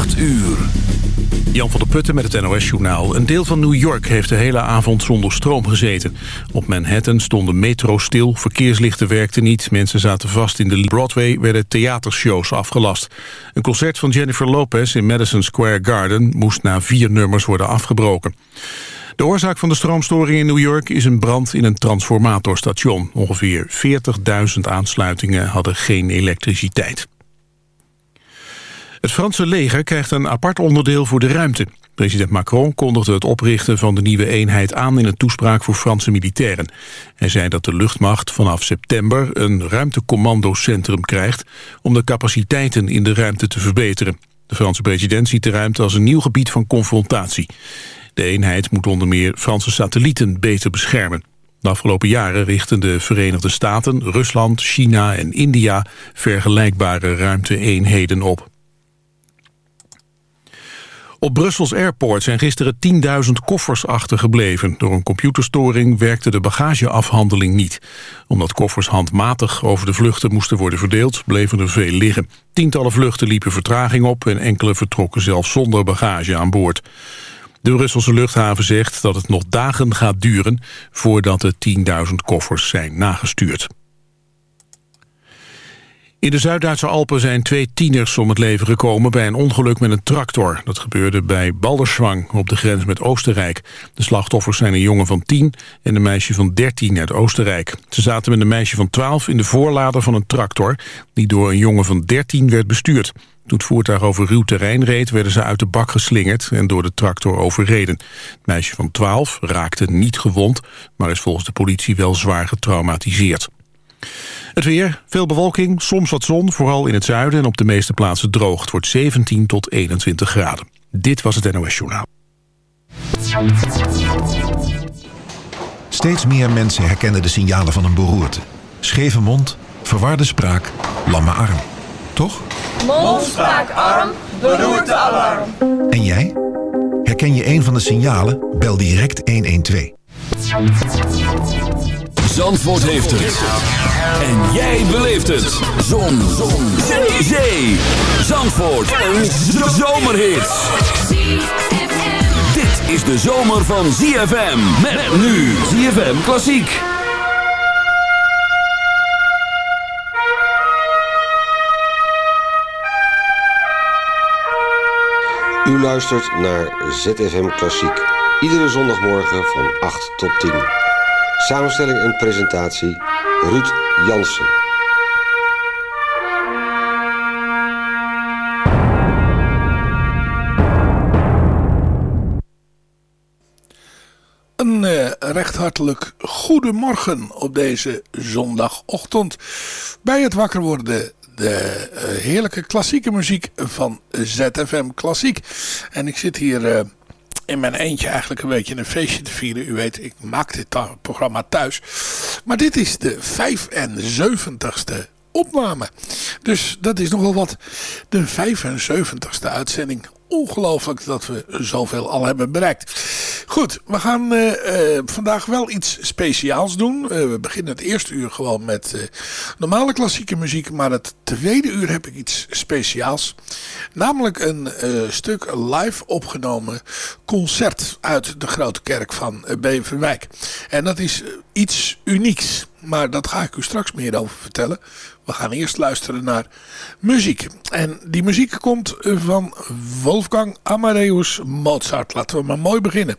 8 uur. Jan van der Putten met het NOS-journaal. Een deel van New York heeft de hele avond zonder stroom gezeten. Op Manhattan stonden metro stil, verkeerslichten werkten niet... mensen zaten vast in de Broadway, werden theatershows afgelast. Een concert van Jennifer Lopez in Madison Square Garden... moest na vier nummers worden afgebroken. De oorzaak van de stroomstoring in New York is een brand in een transformatorstation. Ongeveer 40.000 aansluitingen hadden geen elektriciteit. Het Franse leger krijgt een apart onderdeel voor de ruimte. President Macron kondigde het oprichten van de nieuwe eenheid aan in een toespraak voor Franse militairen. Hij zei dat de luchtmacht vanaf september een ruimtecommandocentrum krijgt om de capaciteiten in de ruimte te verbeteren. De Franse president ziet de ruimte als een nieuw gebied van confrontatie. De eenheid moet onder meer Franse satellieten beter beschermen. De afgelopen jaren richten de Verenigde Staten, Rusland, China en India vergelijkbare ruimte-eenheden op. Op Brussels Airport zijn gisteren 10.000 koffers achtergebleven. Door een computerstoring werkte de bagageafhandeling niet. Omdat koffers handmatig over de vluchten moesten worden verdeeld... bleven er veel liggen. Tientallen vluchten liepen vertraging op... en enkele vertrokken zelfs zonder bagage aan boord. De Brusselse luchthaven zegt dat het nog dagen gaat duren... voordat de 10.000 koffers zijn nagestuurd. In de Zuid-Duitse Alpen zijn twee tieners om het leven gekomen bij een ongeluk met een tractor. Dat gebeurde bij Balderschwang op de grens met Oostenrijk. De slachtoffers zijn een jongen van 10 en een meisje van 13 uit Oostenrijk. Ze zaten met een meisje van 12 in de voorlader van een tractor die door een jongen van 13 werd bestuurd. Toen het voertuig over ruw terrein reed, werden ze uit de bak geslingerd en door de tractor overreden. Het meisje van 12 raakte niet gewond, maar is volgens de politie wel zwaar getraumatiseerd. Het weer, veel bewolking, soms wat zon, vooral in het zuiden en op de meeste plaatsen droog. Het wordt 17 tot 21 graden. Dit was het NOS Journaal. Steeds meer mensen herkennen de signalen van een beroerte. Scheve mond, verwarde spraak, lamme arm. Toch? Mond, spraak, arm, beroerte, alarm. En jij? Herken je een van de signalen? Bel direct 112. Zandvoort heeft het. En jij beleeft het. Zon. Zon. Zee. Zandvoort. Een zomerhit. Dit is de zomer van ZFM. Met nu ZFM Klassiek. U luistert naar ZFM Klassiek. Iedere zondagmorgen van 8 tot 10. Samenstelling en presentatie Ruud Jansen. Een uh, recht hartelijk goedemorgen op deze zondagochtend. Bij het wakker worden de uh, heerlijke klassieke muziek van ZFM Klassiek. En ik zit hier... Uh, in mijn eentje eigenlijk een beetje een feestje te vieren. U weet, ik maak dit programma thuis. Maar dit is de 75ste opname. Dus dat is nogal wat. De 75ste uitzending. Ongelooflijk dat we zoveel al hebben bereikt. Goed, we gaan uh, uh, vandaag wel iets speciaals doen. Uh, we beginnen het eerste uur gewoon met normale klassieke muziek. Maar het tweede uur heb ik iets speciaals. Namelijk een stuk live opgenomen concert uit de Grote Kerk van Beverwijk. En dat is iets unieks. Maar dat ga ik u straks meer over vertellen. We gaan eerst luisteren naar muziek. En die muziek komt van Wolfgang Amadeus Mozart. Laten we maar mooi beginnen.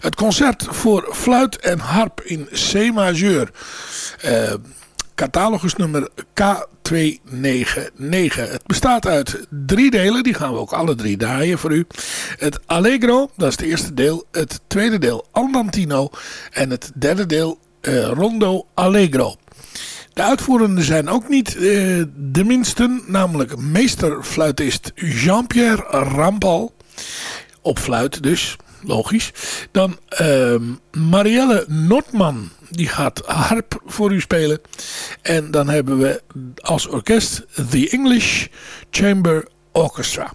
Het concert voor fluit en harp in C majeur. Uh, catalogus nummer K299. Het bestaat uit drie delen. Die gaan we ook alle drie draaien voor u. Het Allegro, dat is het eerste deel. Het tweede deel Andantino. En het derde deel Rondo Allegro. De uitvoerenden zijn ook niet uh, de minsten, namelijk meesterfluitist Jean-Pierre Rampal, op fluit dus, logisch. Dan uh, Marielle Notman, die gaat harp voor u spelen. En dan hebben we als orkest The English Chamber Orchestra.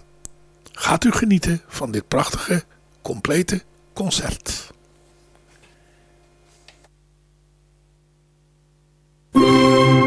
Gaat u genieten van dit prachtige, complete concert. En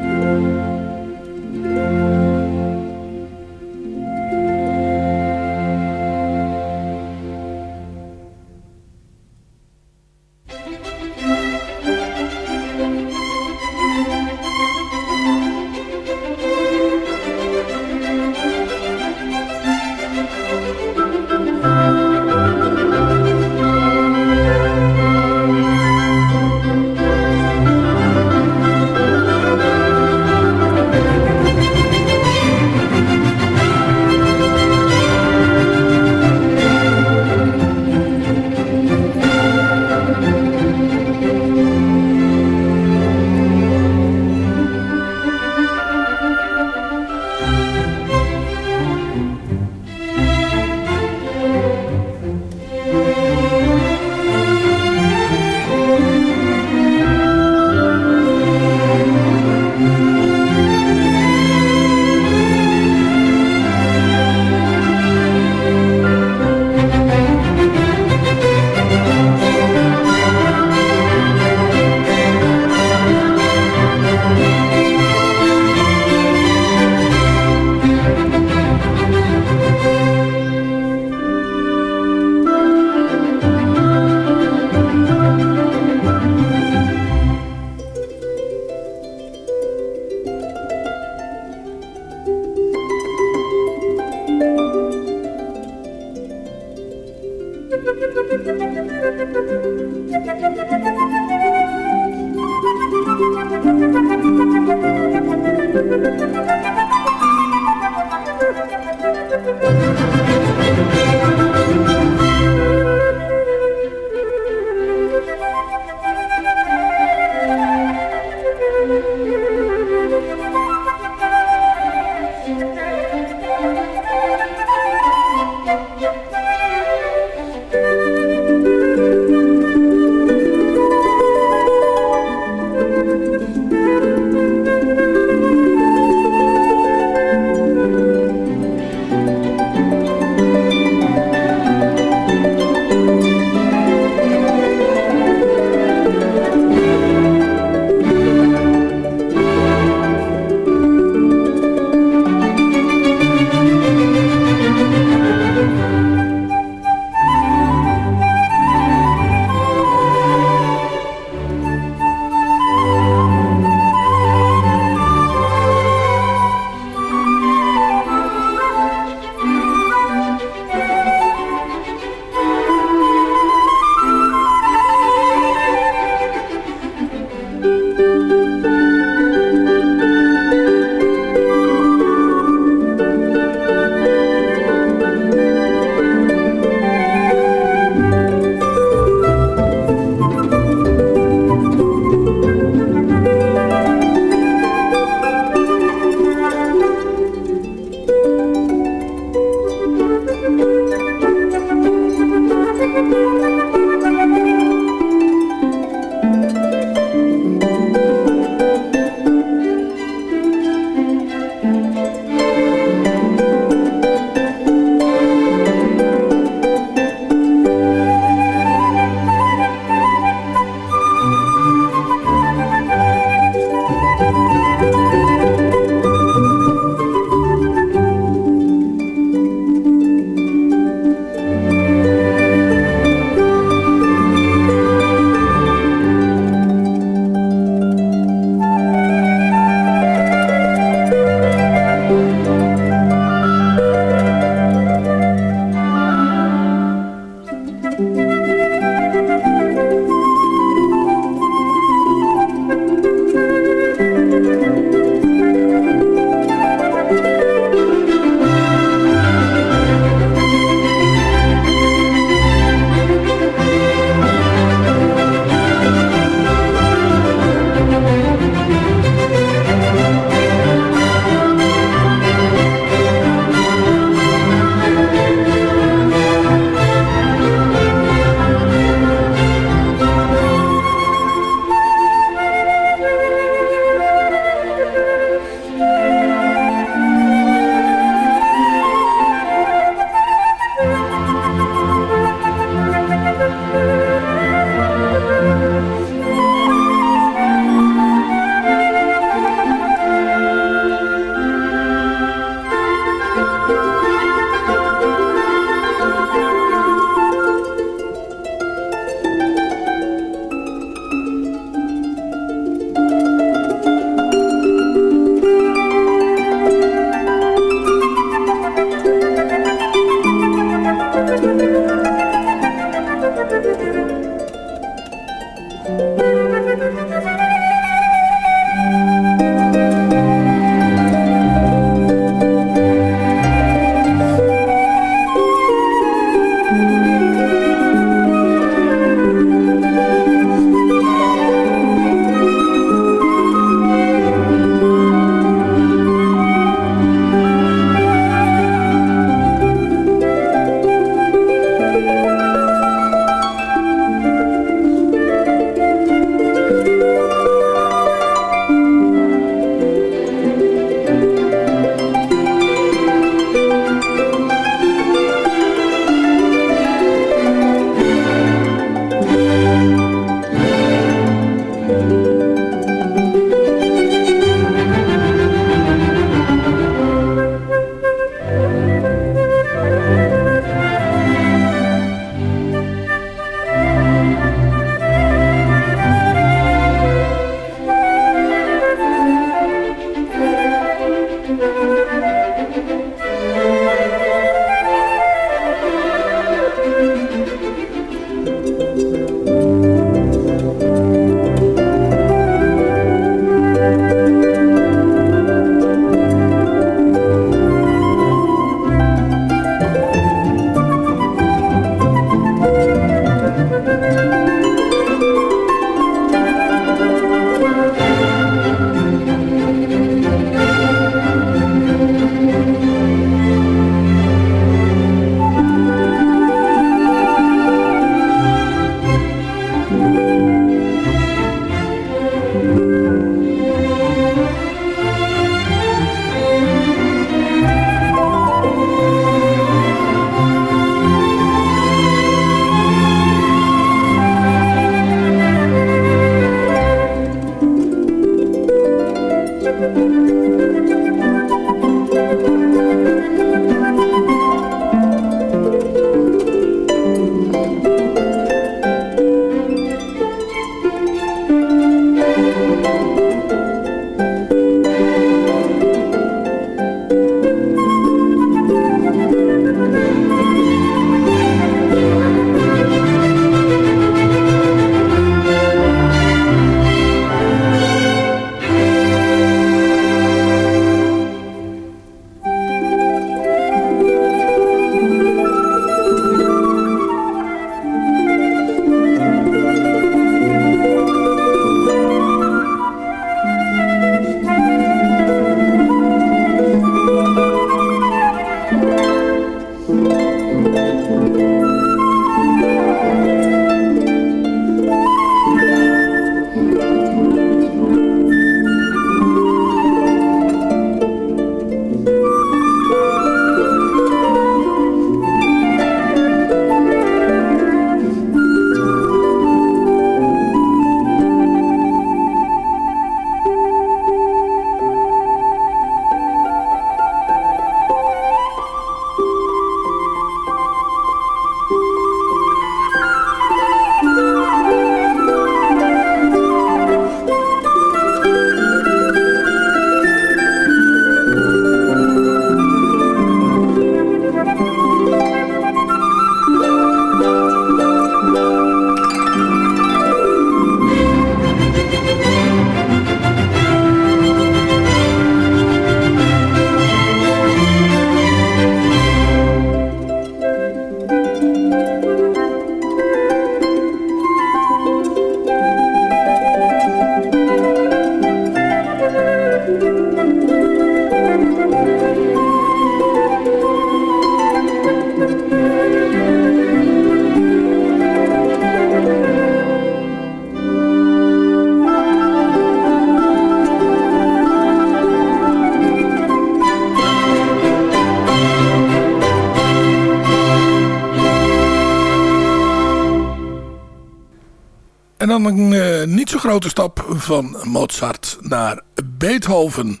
een uh, niet zo grote stap van Mozart naar Beethoven.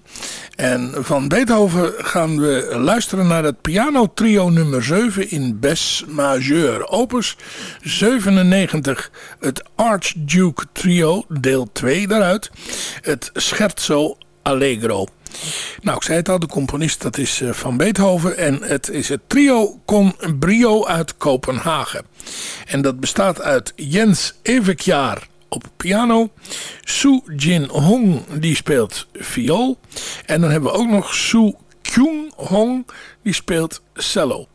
En van Beethoven gaan we luisteren naar het piano trio nummer 7 in Bes majeur. Opus 97, het Archduke trio, deel 2 daaruit. Het Scherzo Allegro. Nou, ik zei het al, de componist dat is uh, van Beethoven. En het is het trio Con Brio uit Kopenhagen. En dat bestaat uit Jens Evekjaar op piano. Su Jin Hong die speelt viool. En dan hebben we ook nog Su Kyung Hong die speelt cello.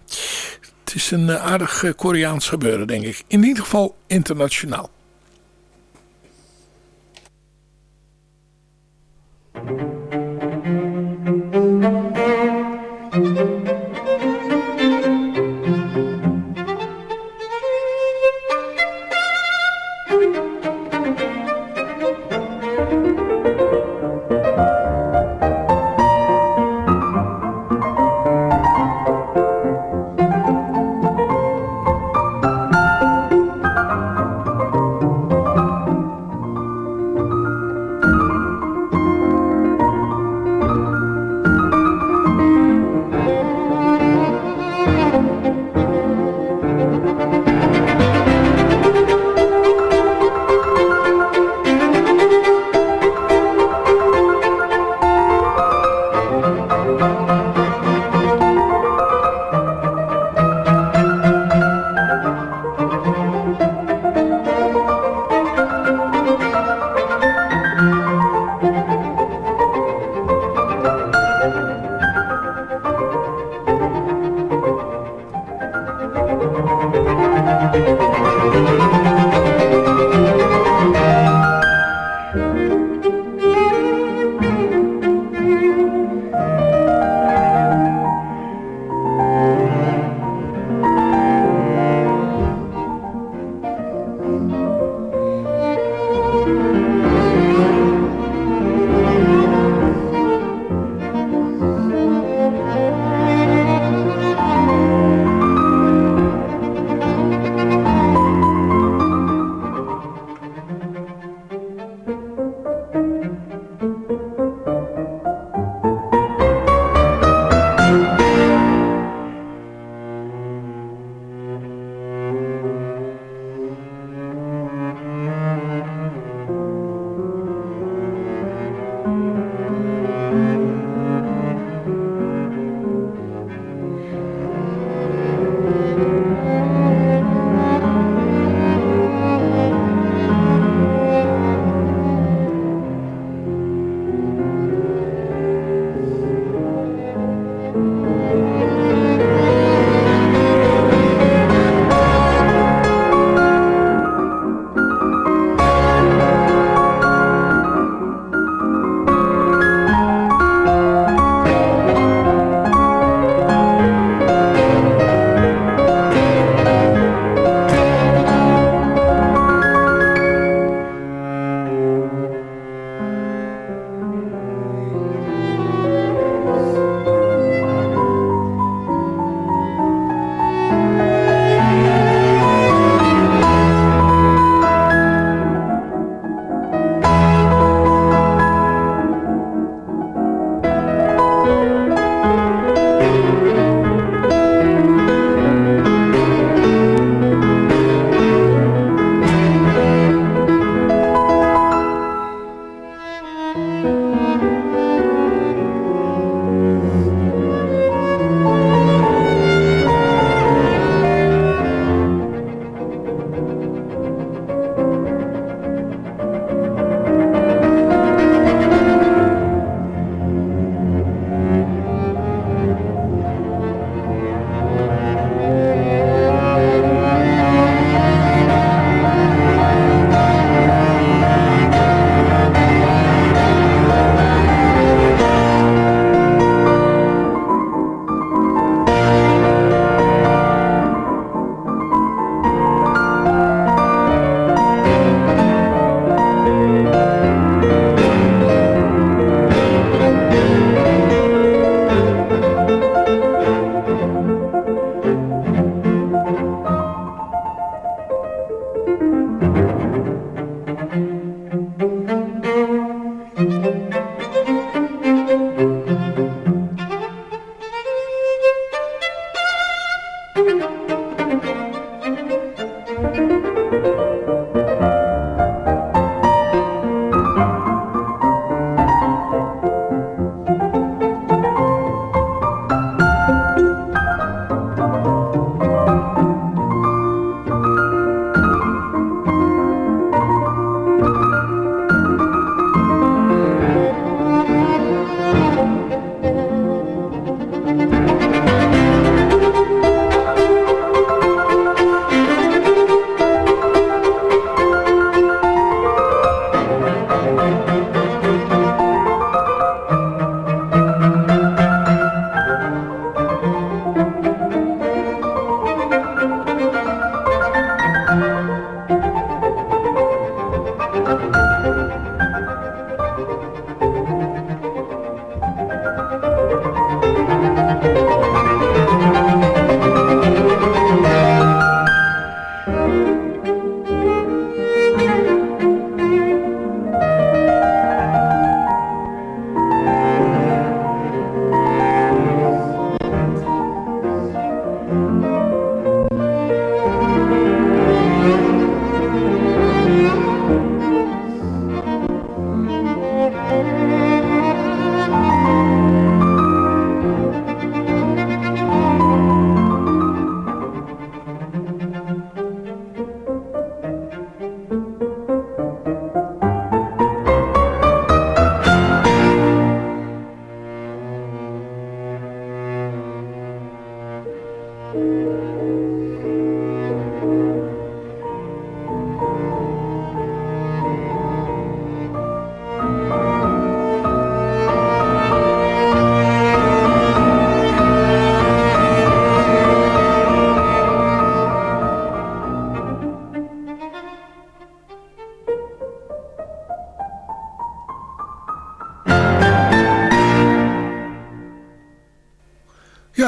Het is een eh, aardig eh, Koreaans gebeuren denk ik. In ieder geval internationaal.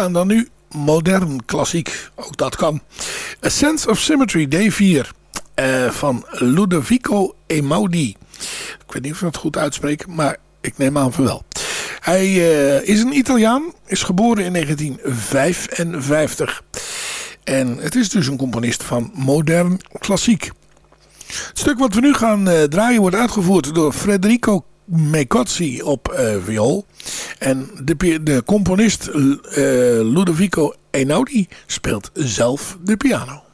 En dan nu modern klassiek. Ook dat kan. A Sense of Symmetry, D4. Uh, van Ludovico Einaudi. Ik weet niet of ik het goed uitspreek, maar ik neem aan van wel. Hij uh, is een Italiaan, is geboren in 1955. En het is dus een componist van modern klassiek. Het stuk wat we nu gaan uh, draaien wordt uitgevoerd door Federico Mecozzi op viool. En de, de componist uh, Ludovico Einaudi speelt zelf de piano.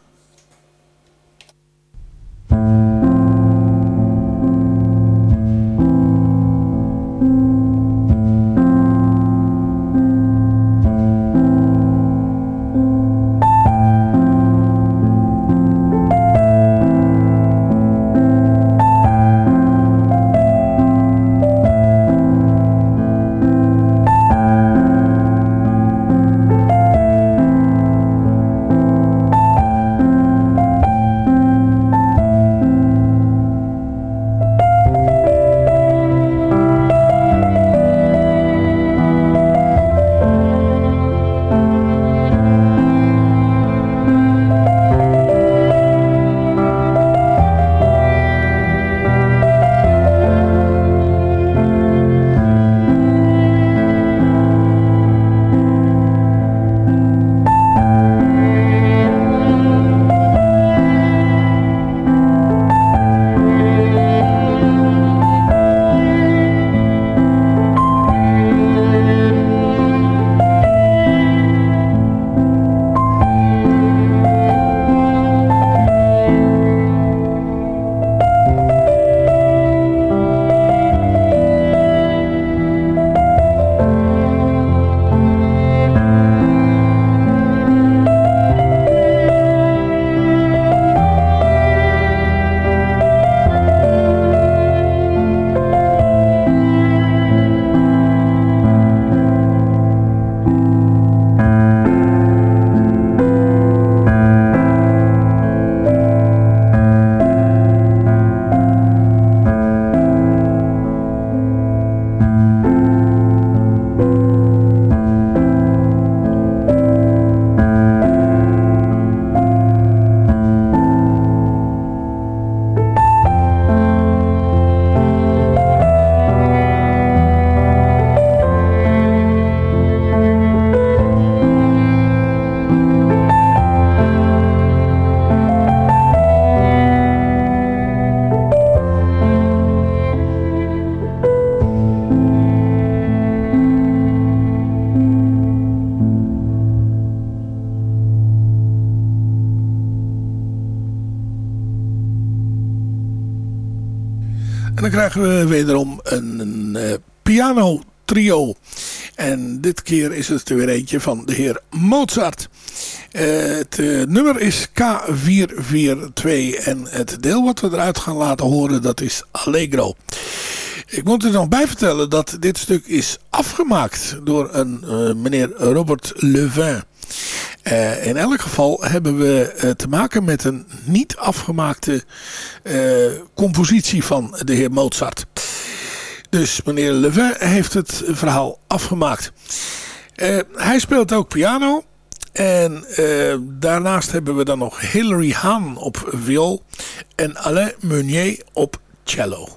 Krijgen we wederom een, uh, piano trio. En dit keer is het er weer eentje van de heer Mozart. Uh, het uh, nummer is K442 en het deel wat we eruit gaan laten horen dat is Allegro. Ik moet er nog bij vertellen dat dit stuk is afgemaakt door een meneer Robert Levin. Uh, in elk geval hebben we uh, te maken met een niet afgemaakte compositie van de heer Mozart. Dus meneer Levin heeft het verhaal afgemaakt. hij speelt ook piano. En daarnaast hebben we dan nog Hilary Hahn op viool en Alain Meunier op cello.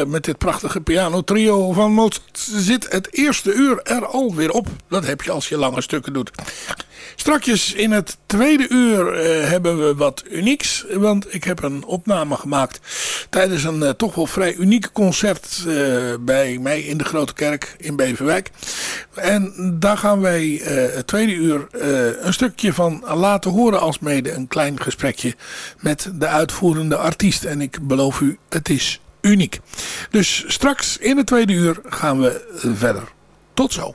Uh, met dit prachtige piano trio van Mozart zit het eerste uur er alweer op. Dat heb je als je lange stukken doet. Strakjes in het tweede uur uh, hebben we wat unieks. Want ik heb een opname gemaakt tijdens een uh, toch wel vrij uniek concert bij mij in de Grote Kerk in Beverwijk. En daar gaan wij het tweede uur een stukje van laten horen als mede een klein gesprekje met de uitvoerende artiest. En ik beloof u, het is uniek. Dus straks in het tweede uur gaan we verder. Tot zo.